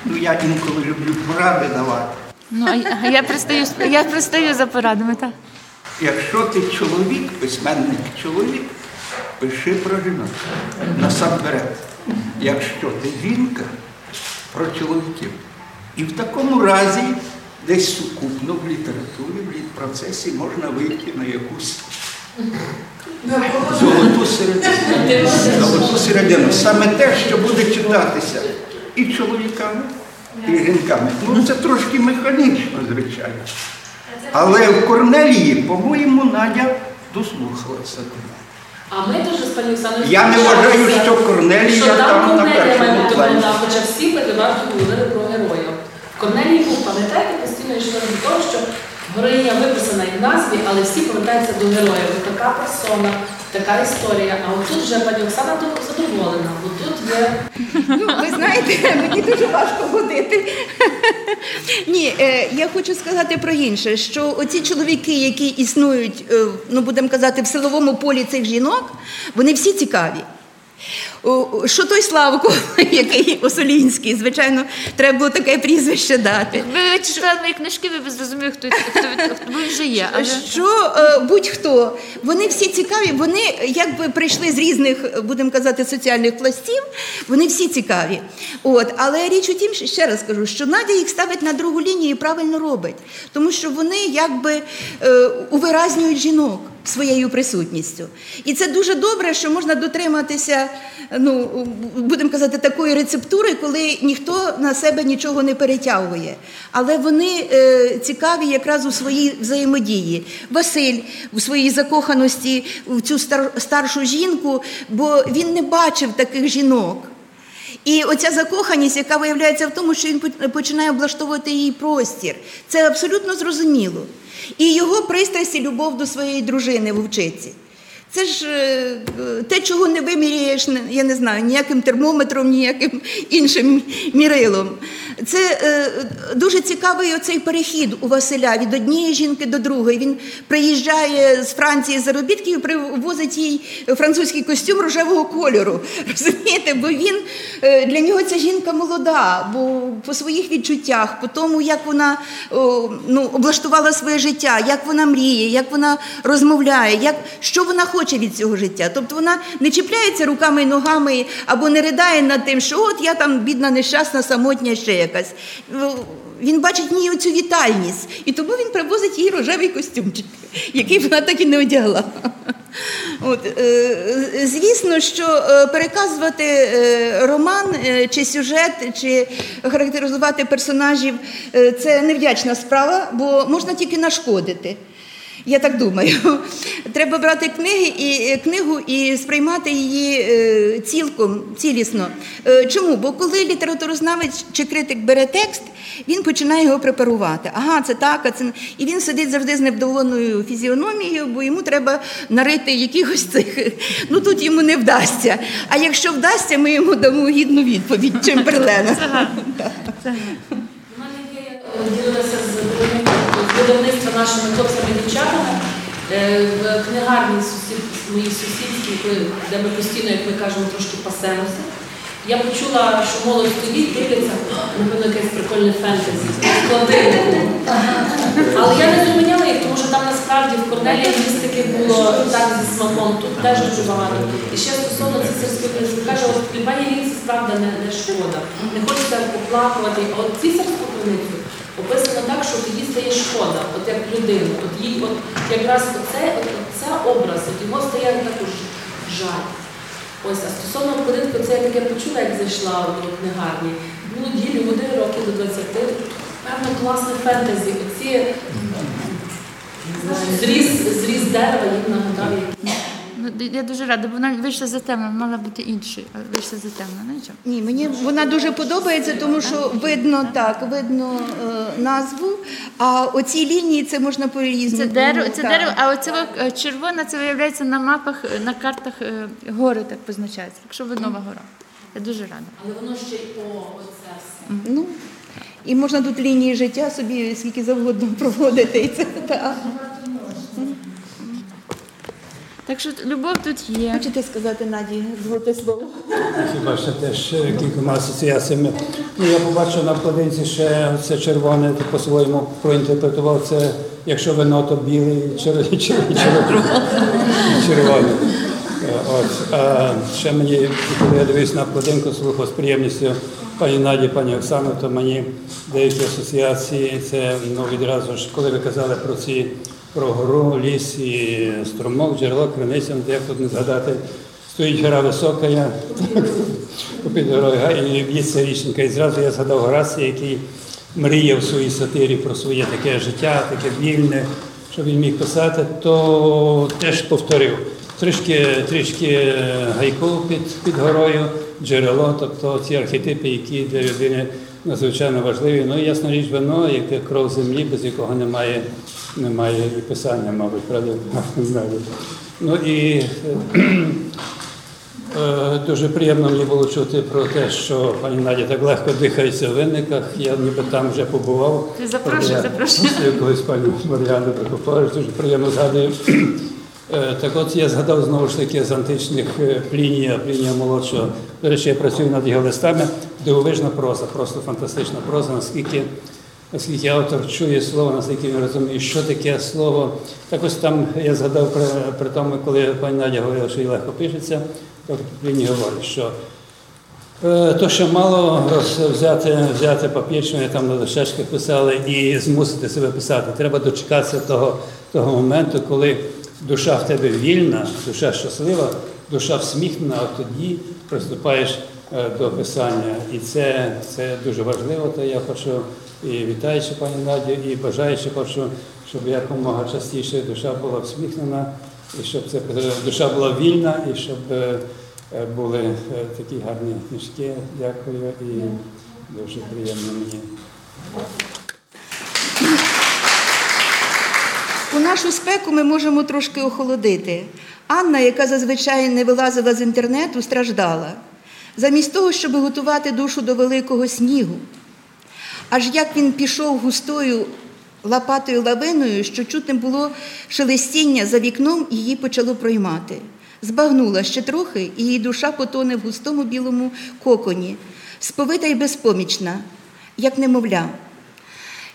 ну я інколи люблю поради давати. Ну, а я пристаю, я пристаю за порадами, так. Якщо ти чоловік, письменник чоловік, пиши про жінок насамперед. Якщо ти жінка, про чоловіків. І в такому разі десь сукупно в літературі, в процесі можна вийти на якусь золоту середину. Золоту середину. Саме те, що буде читатися і чоловіками, і жінками. Ну це трошки механічно, звичайно. Але в Корнелії, по-моєму, Надя дослухалася до мене. А ми дуже з пані Оксаною Я не вважаю, що Корнелія там на першому плані. хоча всі говорили про Корнелії був, пам'ятаєте, постійно йшло до того, що героїня виписана і в назві, але всі повертаються до героїв. Така персона, така історія. А от тут вже пані Оксана задоволена, бо тут є Ну, ви знаєте, мені дуже важко ходити. Ні, е, я хочу сказати про інше, що оці чоловіки, які існують, е, ну будемо казати, в силовому полі цих жінок, вони всі цікаві. Що той Славко, який Осолінський, звичайно, треба було таке прізвище дати. Ви читали мої книжки, ви б зрозуміли, хто він вже є. Але... Що е, будь-хто, вони всі цікаві, вони якби прийшли з різних, е, будемо казати, соціальних пластів, вони всі цікаві. От, але річ у тім, ще раз кажу, що Надя їх ставить на другу лінію і правильно робить, тому що вони якби е, увиразнюють жінок своєю присутністю. І це дуже добре, що можна дотриматися, ну будемо казати, такої рецептури, коли ніхто на себе нічого не перетягує. Але вони е, цікаві якраз у своїй взаємодії. Василь у своїй закоханості в цю стар, старшу жінку, бо він не бачив таких жінок. І оця закоханість, яка виявляється в тому, що він починає облаштовувати її простір, це абсолютно зрозуміло. І його пристрасть і любов до своєї дружини вовчиці. Це ж е, те, чого не виміряєш, я не знаю, ніяким термометром, ніяким іншим мірилом. Це е, дуже цікавий оцей перехід у Василя від однієї жінки до другої. Він приїжджає з Франції з заробітків, привозить їй французький костюм рожевого кольору. Розумієте, бо він е, для нього ця жінка молода, бо по своїх відчуттях, по тому, як вона о, ну, облаштувала своє життя, як вона мріє, як вона розмовляє, як, що вона хоче від цього життя. Тобто вона не чіпляється руками і ногами або не ридає над тим, що от я там бідна, нещасна, самотня ще якась. Ну, Він бачить в ній оцю вітальність, і тому він привозить їй рожевий костюмчик, який вона так і не одягла. От, е, звісно, що е, переказувати е, роман чи сюжет, чи характеризувати персонажів це невдячна справа, бо можна тільки нашкодити. Я так думаю. Треба брати книги і е, книгу і сприймати її е, цілком, цілісно. Е, Чому? Бо коли літературознавець чи критик бере текст, він починає його препарувати. Ага, це так, а це і він сидить завжди з невдоволеною фізіономією, бо йому треба нарити якихось цих. Ну тут йому не вдасться. А якщо вдасться, ми йому дамо гідну відповідь Чемберлена. У видавництва нашими хлопцями і дівчатами е, в книгарні сусід, моїй сусідській, де ми постійно, як ми кажемо, трошки пасемося. Я почула, що молодь стоїть, дивляться, напевно, якесь прикольне фентезі, складинку. Але я не зупиняла їх, тому що там насправді в Корнелії містики було так зі смаком, тут теж дуже багато. І ще стосовно цісарської книги, каже, от пані Лінці справда не, не шкода. Не хочеться поплакувати. А от цісарську криницю описано так, що тоді стає шкода, от як людину. От їй, от якраз оце, от, це образ, от його стає також жаль. Ось, а стосовно будинку, це я таке почула, як зайшла до книгарні. Було ділі води років до 20. Певно, класне фентезі. Оці зріз, зріз дерева їм нагадав, я дуже рада, бо вона вийшла за темно, мала бути іншою, а вийшла за темно. Ну, нічого. Ні, мені вона дуже подобається, тому що видно так, видно е, назву. А оці лінії це можна по різному. Це дерево, це дерево, а оце е, червона, це виявляється на мапах, е, на картах е, гори так позначається. Якщо виднова гора. Я дуже рада. Але воно ще й о, оце все. Ну, і можна тут лінії життя собі скільки завгодно проводити. І це так. Так що любов тут є. Хочете сказати Наді золоте слово? Хіба ще теж кількома асоціаціями. Ну, я побачив на вкладинці ще це червоне, то по-своєму проінтерпретував це, якщо вино, то білий, червоний, червоний. Е, От. А ще мені, коли я дивився на вкладинку, слухав з приємністю пані Наді, пані Оксану, то мені деякі асоціації, це ну, відразу ж, коли ви казали про ці про гору, ліс і струмок, джерело, криниця, як тут не згадати, стоїть гора висока, я попід горою і б'ється річенька. І зразу я згадав Горація, який мріяв в своїй сатирі про своє таке життя, таке вільне, що він міг писати, то теж повторив. Трішки, трішки гайку під, під горою, джерело, тобто ці архетипи, які для людини надзвичайно важливі. Ну і ясна річ, вино, яке кров землі, без якого немає, немає і писання, мабуть, правда? Не знаю. Ну і Е, Дуже приємно мені було чути про те, що пані Надя так легко дихається в винниках. Я ніби там вже побував. Ти запрошуй, Я. Колись пані Мар'яна Прокопович, дуже приємно згадую. Е, Так от я згадав знову ж таки з античних е, Плінія, Плінія молодшого. До речі, я працюю над його листами. Дивовижна проза, просто фантастична проза, наскільки Оскільки автор чує слово, наскільки він розуміє, що таке слово. Так ось там я згадав при, при тому, коли пані Надя говорила, що їй легко пишеться, то він говорить, що е, то, що мало взяти, взяти папір, що вони там на дощечках писали, і змусити себе писати. Треба дочекатися того, того моменту, коли душа в тебе вільна, душа щаслива, душа всміхнена, а тоді приступаєш е, до писання. І це, це дуже важливо, то я хочу і вітаючи пані Надю, і бажаючи, щоб якомога частіше душа була всміхнена, і щоб це душа була вільна, і щоб е, е, були е, такі гарні книжки. Дякую і дуже приємно мені. У нашу спеку ми можемо трошки охолодити. Анна, яка зазвичай не вилазила з інтернету, страждала. Замість того, щоб готувати душу до великого снігу. Аж як він пішов густою лопатою лавиною, що чутне було шелестіння за вікном, її почало проймати. Збагнула ще трохи, і її душа потоне в густому білому коконі, сповита й безпомічна, як немовля.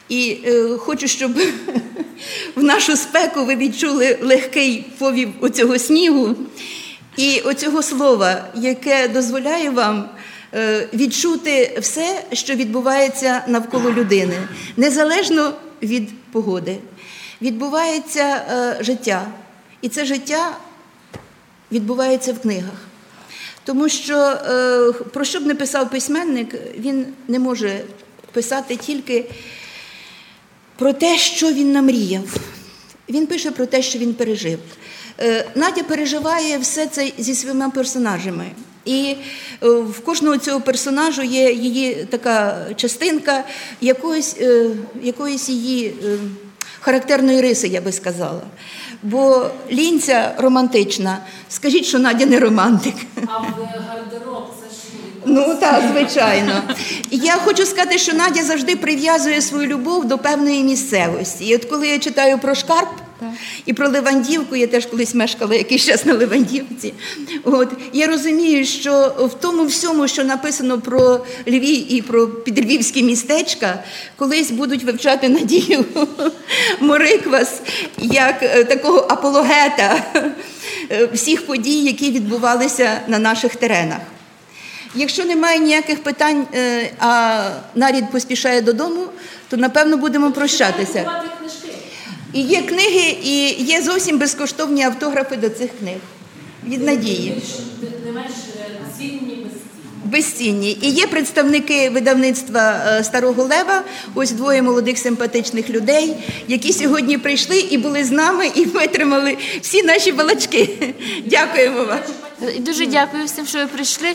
І е, хочу, щоб в нашу спеку ви відчули легкий повів оцього снігу і оцього слова, яке дозволяє вам відчути все, що відбувається навколо людини, незалежно від погоди. Відбувається е, життя. І це життя відбувається в книгах. Тому що е, про що б не писав письменник, він не може писати тільки про те, що він намріяв. Він пише про те, що він пережив. Е, Надя переживає все це зі своїми персонажами. І е, в кожного цього персонажу є її така частинка якоїсь, е, якоїсь її е, характерної риси, я би сказала. Бо лінця романтична. Скажіть, що Надя не романтик. А в гардероб це ж Ну так, звичайно. Я хочу сказати, що Надя завжди прив'язує свою любов до певної місцевості. І от коли я читаю про шкарп і про Левандівку, я теж колись мешкала якийсь час на Левандівці. От я розумію, що в тому всьому, що написано про Львів і про підльвівські містечка, колись будуть вивчати надію Мориквас як е, такого апологета е, всіх подій, які відбувалися на наших теренах. Якщо немає ніяких питань, е, а нарід поспішає додому, то напевно будемо прощатися. І є книги, і є зовсім безкоштовні автографи до цих книг. Від надії. Не менш цінні безцінні. І є представники видавництва е, Старого Лева, ось двоє молодих симпатичних людей, які сьогодні прийшли і були з нами, і витримали всі наші балачки. Дякуємо вам. І дуже дякую всім, що ви прийшли.